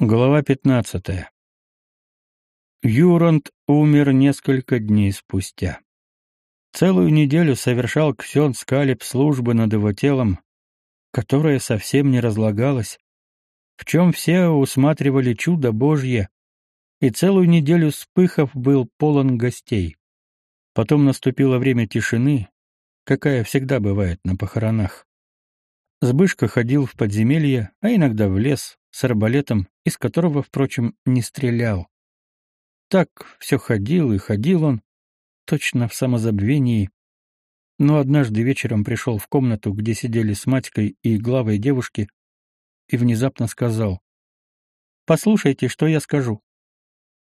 Глава 15. Юранд умер несколько дней спустя. Целую неделю совершал Ксен Скалеб службы над его телом, которое совсем не разлагалось, в чем все усматривали чудо Божье, и целую неделю Спыхов был полон гостей. Потом наступило время тишины, какая всегда бывает на похоронах. Сбышка ходил в подземелье, а иногда в лес, с арбалетом, из которого, впрочем, не стрелял. Так все ходил и ходил он, точно в самозабвении. Но однажды вечером пришел в комнату, где сидели с матькой и главой девушки, и внезапно сказал: "Послушайте, что я скажу.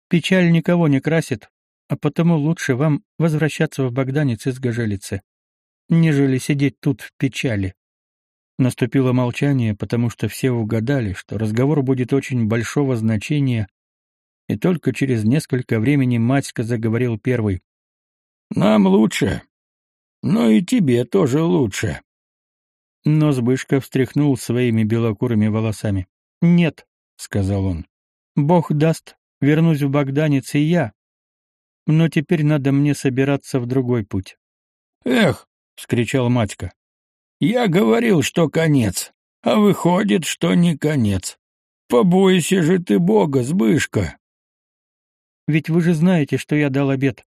Печаль никого не красит, а потому лучше вам возвращаться в Богданец из Гожелицы, нежели сидеть тут в печали. Наступило молчание, потому что все угадали, что разговор будет очень большого значения, и только через несколько времени Матька заговорил первый. «Нам лучше, но и тебе тоже лучше». Но Збышка встряхнул своими белокурыми волосами. «Нет», — сказал он, — «Бог даст, вернусь в Богданец и я, но теперь надо мне собираться в другой путь». «Эх!» — вскричал Матька. Я говорил, что конец, а выходит, что не конец. Побойся же ты Бога, Збышка. Ведь вы же знаете, что я дал обет.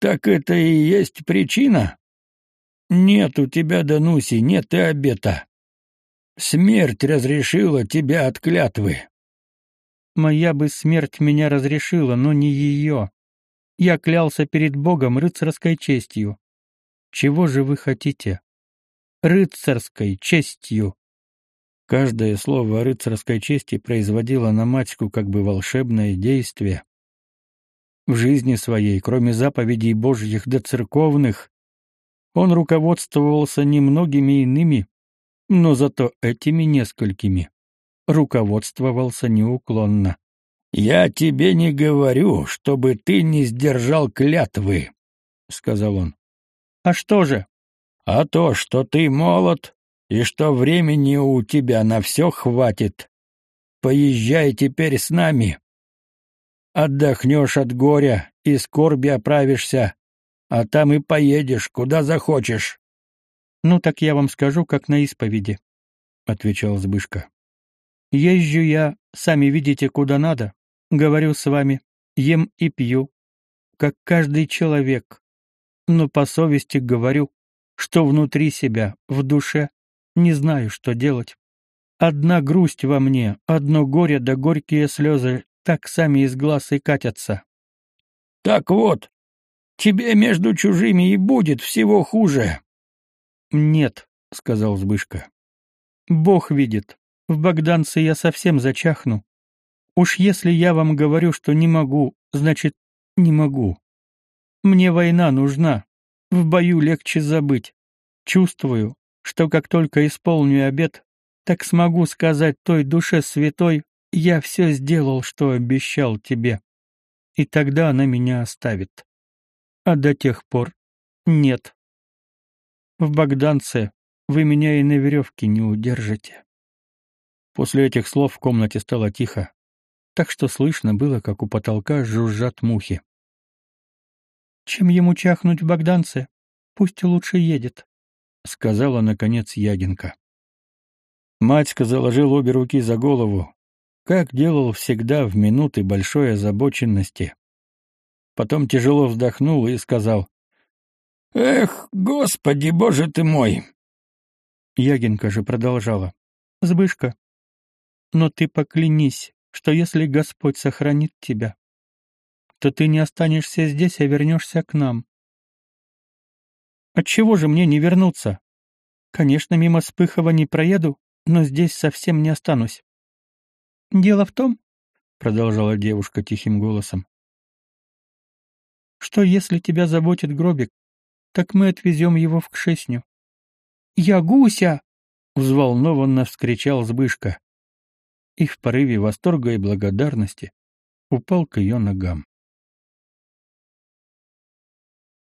Так это и есть причина? Нет у тебя, Дануси, нет и обета. Смерть разрешила тебя от клятвы. Моя бы смерть меня разрешила, но не ее. Я клялся перед Богом рыцарской честью. Чего же вы хотите? Рыцарской честью. Каждое слово о рыцарской чести производило на матьку как бы волшебное действие. В жизни своей, кроме заповедей Божьих да церковных, он руководствовался немногими иными, но зато этими несколькими руководствовался неуклонно. «Я тебе не говорю, чтобы ты не сдержал клятвы», — сказал он. «А что же?» А то, что ты молод и что времени у тебя на все хватит. Поезжай теперь с нами. Отдохнешь от горя и скорби оправишься, а там и поедешь, куда захочешь. — Ну так я вам скажу, как на исповеди, — отвечал Збышка. — Езжу я, сами видите, куда надо, говорю с вами, ем и пью, как каждый человек, но по совести говорю, что внутри себя, в душе, не знаю, что делать. Одна грусть во мне, одно горе да горькие слезы так сами из глаз и катятся. — Так вот, тебе между чужими и будет всего хуже. — Нет, — сказал Збышка. — Бог видит, в Богданце я совсем зачахну. Уж если я вам говорю, что не могу, значит, не могу. Мне война нужна, в бою легче забыть. Чувствую, что как только исполню обет, так смогу сказать той душе святой, я все сделал, что обещал тебе. И тогда она меня оставит. А до тех пор нет. В Богданце вы меня и на веревке не удержите. После этих слов в комнате стало тихо, так что слышно было, как у потолка жужжат мухи. Чем ему чахнуть в Богданце? Пусть лучше едет, сказала наконец Ягинка. Матька заложил обе руки за голову, как делал всегда в минуты большой озабоченности. Потом тяжело вздохнул и сказал: "Эх, Господи, Боже ты мой!" Ягинка же продолжала: "Збышка, но ты поклянись, что если Господь сохранит тебя, то ты не останешься здесь, а вернешься к нам. Отчего же мне не вернуться? Конечно, мимо Спыхова не проеду, но здесь совсем не останусь. Дело в том, продолжала девушка тихим голосом, что если тебя заботит гробик, так мы отвезем его в Кшесню. Я гуся! взволнованно вскричал Збышка. И в порыве восторга и благодарности упал к ее ногам.